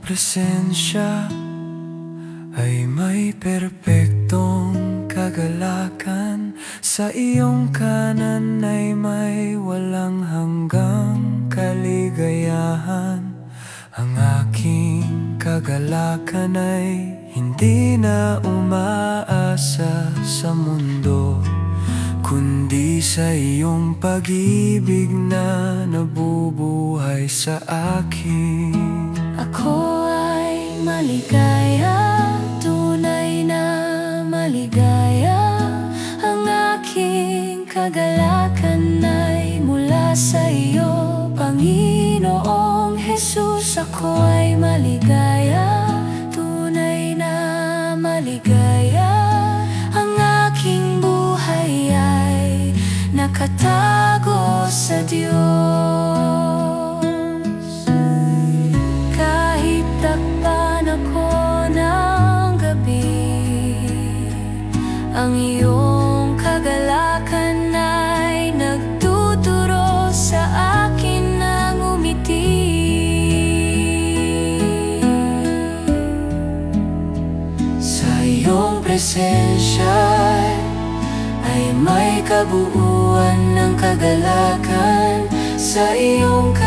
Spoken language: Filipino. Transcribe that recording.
presensya ay may perpektong kagalakan. Sa iyong kanan ay may walang hanggang kaligayahan. Ang aking kagalakan ay hindi na umaasa sa mundo Kundi sa iyong pag-ibig na nabubuhay sa akin maligaya, tunay na maligaya. Ang aking kagalakan ay mula sa iyo. Panginoong Jesus, ako ay maligaya, tunay na maligaya. Ang aking buhay ay nakatago sa Diyos Ang iyong kagalakan ay nagtuturo sa akin ng umiti. Sa iyong presensya ay may kabuuan ng kagalakan. Sa iyong kagalakan